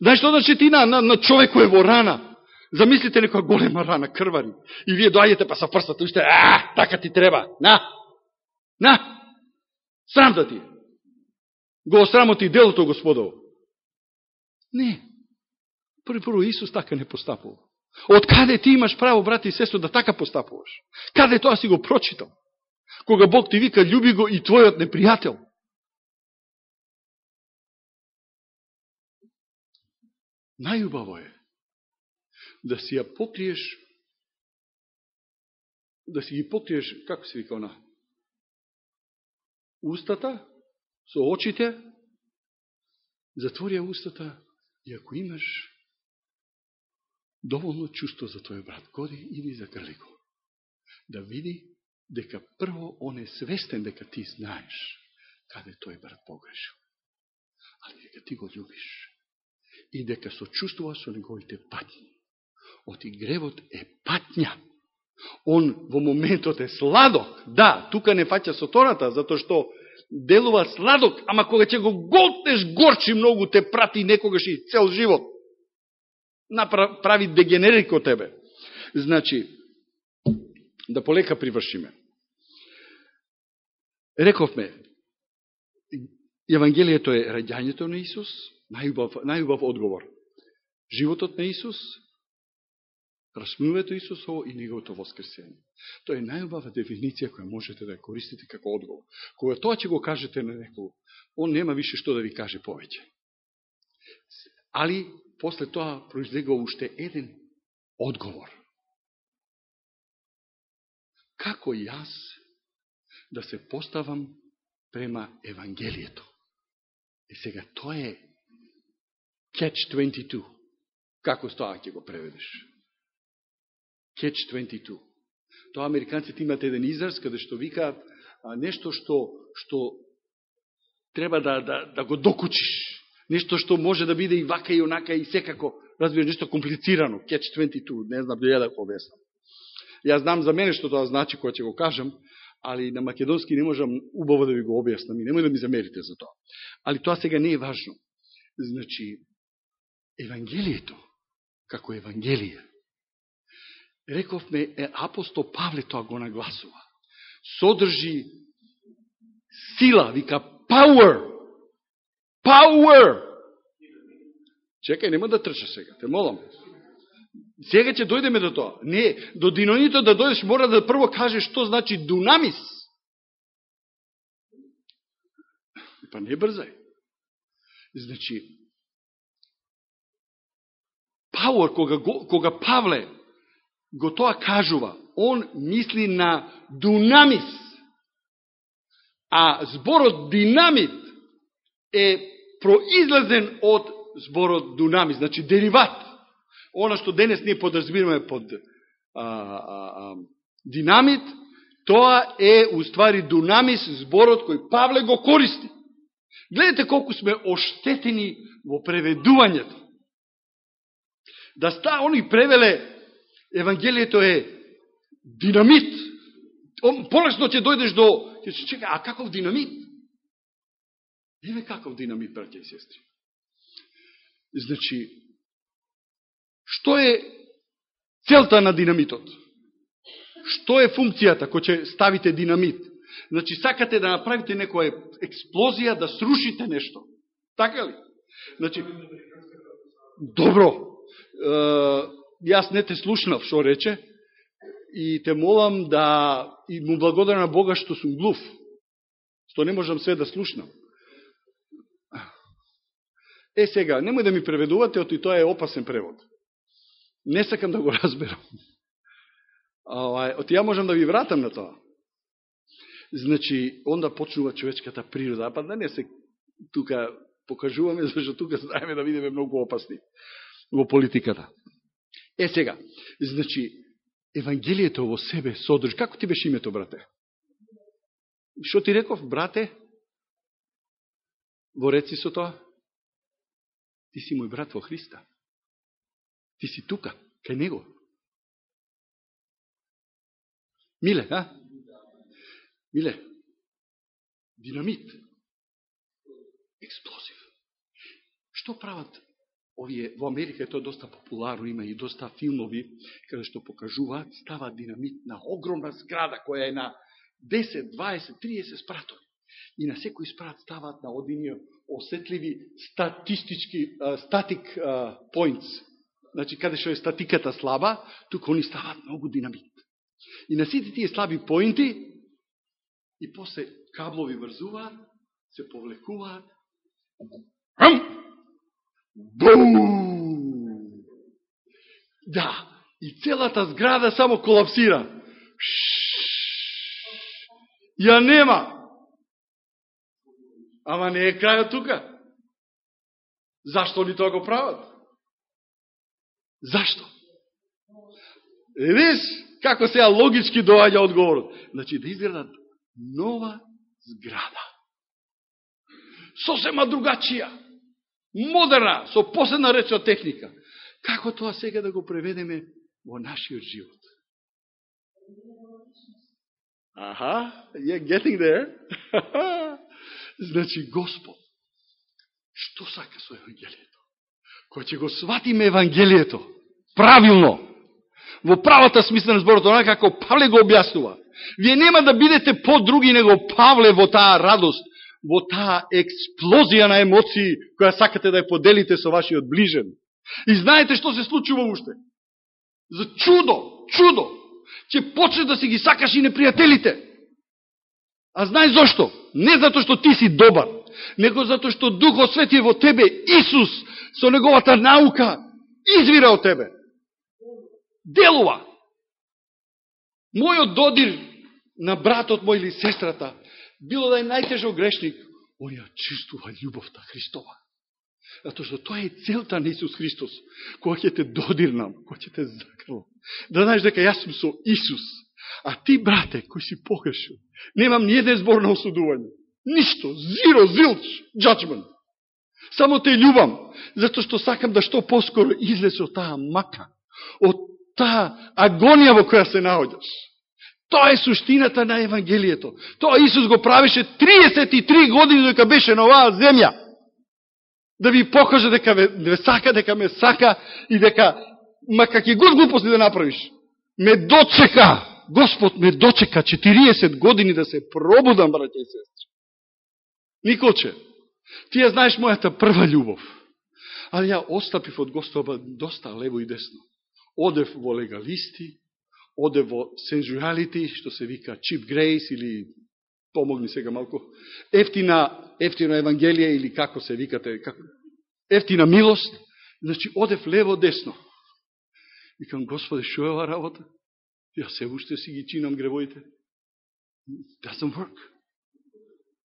Знаеш што значи ти на, на, на човек кој е во рана? Замислите некоја голема рана, крвари. И вие доаѓате па са прстот, уште, а, така ти треба. На. На. Срам да ти. Го осрамоти делото Господово. Не. Прво, прво, Исус така не постапува. Од каде ти имаш право, брати и сестро, да така постапуваш? Каде тоа си го прочитал? Кога Бог ти вика, љуби го и твојот непријател. Најубаво е да си ја покриеш, да си ги покриеш, како се вика она, устата, со очите, затворија устата и ако имаш доволно чувство за тој брат, годи или за го. Да види дека прво он е свестен дека ти знаеш каде тој брат погрешил. Али дека ти го љубиш. И дека сочувствува со неговите патњи. Оти гревот е патња. Он во моментот е сладок. Да, тука не фаќа со тората, затоа што делува сладок, ама кога ќе го голтнеш горчи многу, те прати некогаш и цел живот. Направи дегенерик од тебе. Значи, да полека привршиме. Рековме, Евангелието е раѓањето на Исус, најубав, најубав одговор. Животот на Исус, распнувето Исусово и неговото воскресение. Тоа е најубава дефиниција која можете да ја користите како одговор. Кога тоа ќе го кажете на некој, он нема више што да ви каже повеќе. Али, после тоа произлегува уште еден одговор. Како јас да се поставам према Евангелието? И сега, тоа е catch 22. Како тоа ќе го преведеш? Catch 22. Тоа американците имат еден израз каде што викаат нешто што, што треба да, да, да го докучиш. Нешто што може да биде и вака и онака и секако, разбираш, нешто комплицирано. Catch 22, не знам ја да го обеснам. Јас знам за мене што тоа значи кој ќе го кажам, али на македонски не можам убаво да ви го објаснам и немој да ми замерите за тоа. Али тоа сега не е важно. Значи, Евангелието, како Евангелие, рековме, е, апостол Павле тоа го нагласува. Содржи сила, вика power. Power! Чекај, нема да трча сега, те молам. Сега ќе дојдеме до тоа. Не, до динонито да дојдеш мора да прво кажеш што значи дунамис. Па не брзај. Значи, Пауер, кога, кога Павле го тоа кажува, он мисли на дунамис. А зборот динамит е произлезен од зборот дунамис, значи дериват. Оно што денес ние подразбираме под а, а, а, динамит, тоа е уствари дунамис, зборот кој Павле го користи. Гледате колку сме оштетени во преведувањето. Да ста, они превеле Евангелието е динамит. Полесно ќе дојдеш до... Чека, а каков динамит? Еве каков динамит, браќа и сестри. Значи, што е целта на динамитот? Што е функцијата кој ќе ставите динамит? Значи, сакате да направите некоја експлозија, да срушите нешто. Така ли? Значи, добро јас не те слушнав што рече и те молам да и му благодарам на Бога што сум глув, што не можам све да слушнам. Е сега, немој да ми преведувате, оти тоа е опасен превод. Не сакам да го <laughs> разберам. Оти ја можам да ви вратам на тоа. Значи, онда почнува човечката природа, па да не се тука покажуваме, <laughs> зашто тука знаеме да видиме многу опасни во политиката. Е сега, значи, Евангелието во себе содржи. Како ти беше името, брате? Што ти реков, брате? Во реци со тоа? Ти си мој брат во Христа. Ти си тука, кај Него. Миле, а? Миле, динамит, експлозив. Што прават овие, во Америка е тоа доста популарно, има и доста филмови, каде што покажуваат, става динамит на огромна зграда, која е на 10, 20, 30 спратови. И на секој спрат ставаат на одиниот осетливи статистички, статик поинтс. Значи, каде што е статиката слаба, тука они стават многу динамит. И на сите тие слаби поинти, и после каблови врзуваат, се повлекуваат. Бум! Да, и целата зграда само колапсира. Ја нема. Ама не е крајот тука. Зашто ли тоа го прават? Зашто? Видиш како сега логички доаѓа одговорот. Значи да изградат нова зграда. Сосема другачија. Модерна, со последна речна техника. Како тоа сега да го преведеме во нашиот живот? Аха, you're getting there. Значи, Господ, што сака со Евангелието? Кој ќе го сватиме Евангелието, правилно, во правата смисла на зборот, онака како Павле го објаснува. Вие нема да бидете по-други него Павле во таа радост, во таа експлозија на емоции, која сакате да ја поделите со вашиот ближен. И знаете што се случува уште? За чудо, чудо, ќе почнеш да си ги сакаш и непријателите. А знај зошто? Не зато што ти си добар, него зато што Духот Свети во тебе, Исус, со неговата наука, извира од тебе. Делува. Мојот додир на братот мој или сестрата, било да е најтежо грешник, он ја чистува љубовта Христова. Зато што тоа е целта на Исус Христос, кога ќе те додирнам, кога ќе те закрл. Да знаеш дека јас сум со Исус, а ти, брате, кој си погрешил, Немам ни еден збор на осудување. Ништо. зиро, зилч, judgment. Само те љубам, зато што сакам да што поскоро излезе од таа мака, од таа агонија во која се наоѓаш. Тоа е суштината на Евангелието. Тоа Исус го правеше 33 години дека беше на оваа земја. Да ви покаже дека ме сака, дека ме сака и дека, мака ќе год глупости да направиш, ме дочека Господ ме дочека 40 години да се пробудам, браќа и сестри. Николче, ти ја знаеш мојата прва љубов. але ја остапив од Господа доста лево и десно. Одев во легалисти, Оде во сенжуалити, што се вика чип грейс или помогни сега малко, ефтина, ефтина евангелија или како се викате, како, ефтина милост, значи одев лево десно. Викам, Господе, шо е ова работа? Ја се уште си ги чинам гревоите. Doesn't work.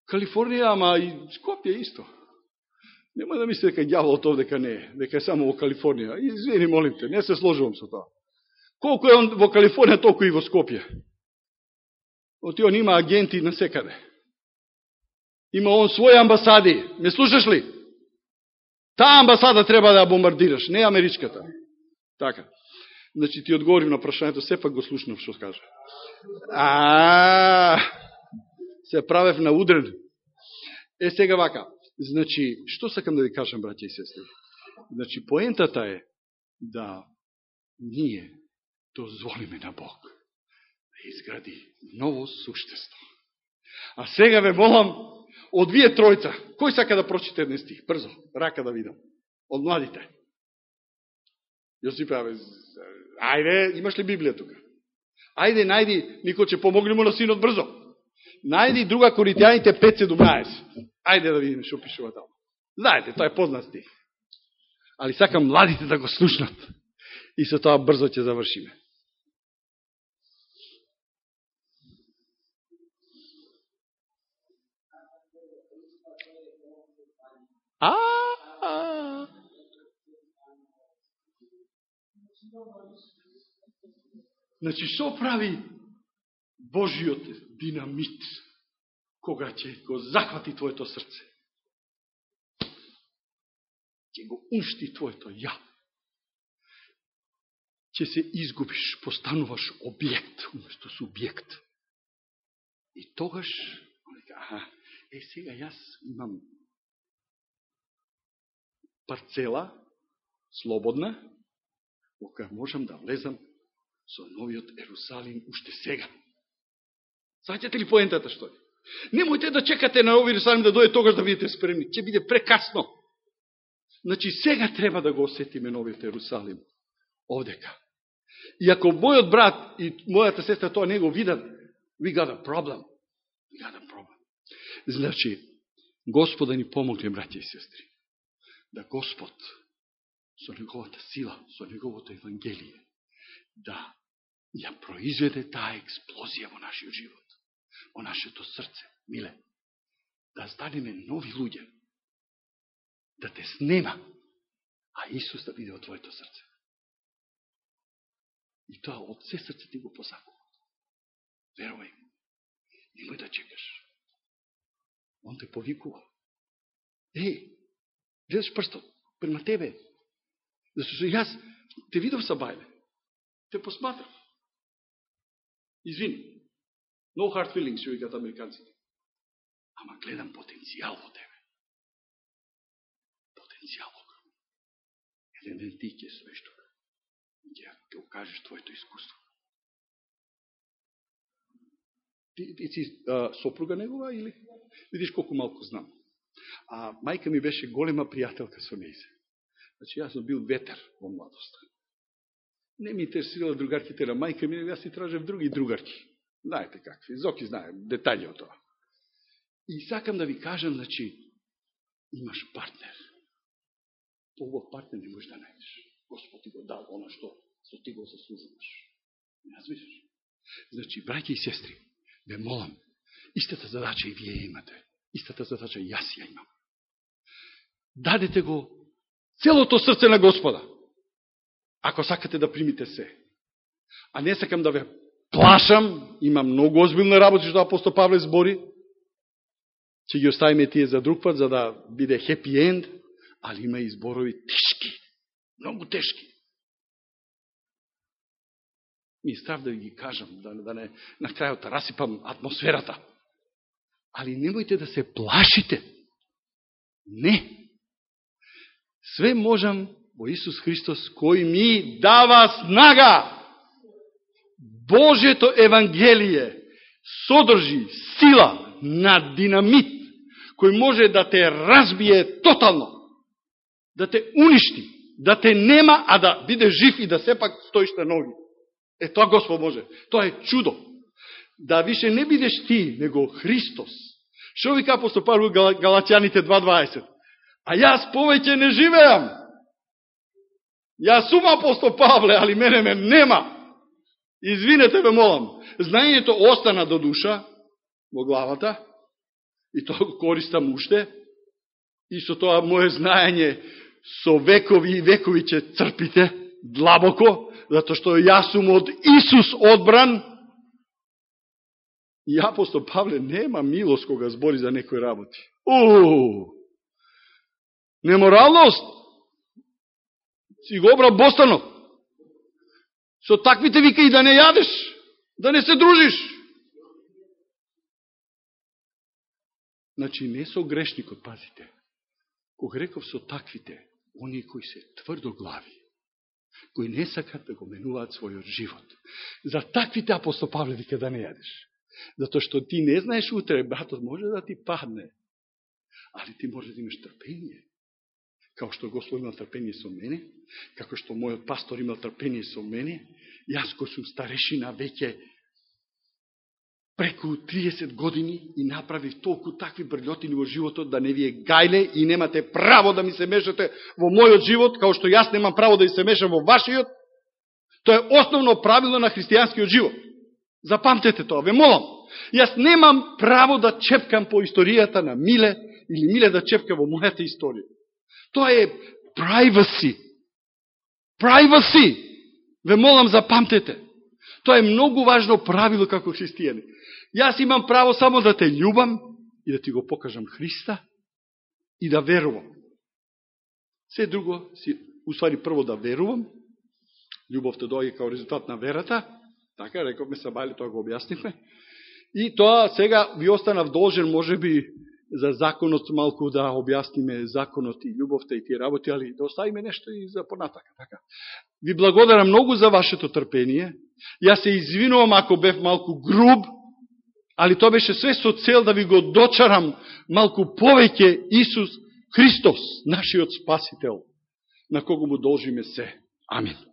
Калифорнија, ама и Скопје исто. Нема да мислите дека ѓаволот овдека не е, дека е само во Калифорнија. Извини, молим те, не се сложувам со тоа. Колку е он во Калифорнија, толку и во Скопје. Оти он има агенти на секаде. Има он своји амбасади. Ме слушаш ли? Таа амбасада треба да ја бомбардираш, не америчката. Така. Значи, ти одговорим на прашањето, сепак го слушнав што скажа. А, се правев на удрен. Е, сега вака. Значи, што сакам да ви кажам, браќа и сестри? Значи, поентата е да ние дозволиме на Бог да изгради ново суштество. А сега ве молам, од вие тројца, кој сака да прочите еден стих? Брзо, рака да видам. Од младите. Јосипе, абе, ајде, имаш ли Библија тука? Ајде, најди, Николче, помогни му на синот брзо. Најди друга Коринтијаните 5.17. Ајде да видиме што пишува таму. Знаете, тоа е познат стих. Али сакам младите да го слушнат. И со тоа брзо ќе завршиме. А, а, Значи, што прави Божиот динамит, кога ќе го захвати твоето срце? Ќе го уншти твоето ја. Ќе се изгубиш, постануваш објект, уместо субјект. И тогаш, аха, е сега јас имам парцела, слободна, во која можам да влезам со новиот Ерусалим уште сега. Саќате ли поентата што е? Немојте да чекате на овој Ерусалим да дојде тогаш да бидете спремни. Ќе биде прекасно. Значи, сега треба да го осетиме Новиот Ерусалим. Овдека. И ако мојот брат и мојата сестра тоа не го видат, we got a problem. We got a problem. Значи, Господа ни помогне, браќа и сестри, да Господ со неговата сила, со неговото Евангелие, да ја произведе таа експлозија во нашиот живот, во нашето срце, миле, да станеме нови луѓе, да те снема, а Исус да биде во твоето срце. И тоа од се срце ти го посакува. Верувај му. Немој да чекаш. Он те повикува. Еј, гледаш прстот, према тебе. Зашто јас те видов са бајле. Те посматрав. Извини. No hard feelings, ќе викат американците. Ама гледам потенцијал во тебе. Потенцијал огромен. Еден ден ти ќе свеш тука. Ќе ќе укажеш твоето искуство. Ти, ти си а, сопруга негова или? Видиш колку малку знам. А мајка ми беше голема пријателка со нејзе. Значи, јас сум бил ветер во младоста. Не ми интересирала другарките на мајка ми, јас си тражев други другарки. Знаете какви, Зоки знае детали од тоа. И сакам да ви кажам, значи, имаш партнер. Овој партнер не можеш да најдеш. Господ ти го дал оно што, што ти го заслужуваш. Не разбираш? Значи, браќи и сестри, ве молам, истата задача и вие имате. Истата задача јас ја имам. Дадете го целото срце на Господа, ако сакате да примите се. А не сакам да ве плашам, има многу озбилна работа што апостол Павле збори, че ги оставиме тие за друг пат, за да биде хепи енд, али има и зборови тешки, многу тешки. Ми страв да ги кажам, да, да не на крајот расипам атмосферата. Али немојте да се плашите. Не. Све можам во Исус Христос, кој ми дава снага. Божето Евангелие содржи сила на динамит, кој може да те разбие тотално, да те уништи, да те нема, а да биде жив и да сепак стоиш на ноги. Е, тоа Господ може. Тоа е чудо. Да више не бидеш ти, него Христос. Шо вика апостол Павле Галатјаните 2.20? А јас повеќе не живеам. Јас сум апостол Павле, али мене ме нема. Извинете ме молам. Знаењето остана до душа во главата и тоа користам уште. И со тоа моје знаење со векови и векови ќе црпите длабоко, затоа што јас сум од Исус одбран. И апостол Павле нема милост кога збори за некои работи. Уу! Неморалност! Си го обра Бостанов. Со таквите вика и да не јадеш, да не се дружиш. Значи, не со грешникот, пазите. Кога реков со таквите, оние кои се тврдо глави, кои не сакат да го менуваат својот живот. За таквите апостол Павле вика да не јадеш. Затоа што ти не знаеш утре, братот може да ти падне, али ти може да имаш трпение као што Господ имал трпение со мене, како што мојот пастор имал трпение со мене, јас кој сум старешина веќе преку 30 години и направив толку такви брлјотини во животот да не ви е гајле и немате право да ми се мешате во мојот живот, као што јас немам право да ви се мешам во вашиот, тоа е основно правило на христијанскиот живот. Запамтете тоа, ве молам. Јас немам право да чепкам по историјата на Миле или Миле да чепка во мојата историја. Тоа е privacy. Privacy. Ве молам, запамтете. Тоа е многу важно правило како христијани. Јас имам право само да те љубам и да ти го покажам Христа и да верувам. Се друго, си, уствари прво да верувам, љубовта дојде као резултат на верата, така, рековме се бали, тоа го објасниме. и тоа сега ви останав должен, може би, за законот малку да објасниме законот и љубовта и тие работи, али да оставиме нешто и за понатака. Така. Ви благодарам многу за вашето трпение. Јас се извинувам ако бев малку груб, али тоа беше све со цел да ви го дочарам малку повеќе Исус Христос, нашиот Спасител, на кого му должиме се. Амин.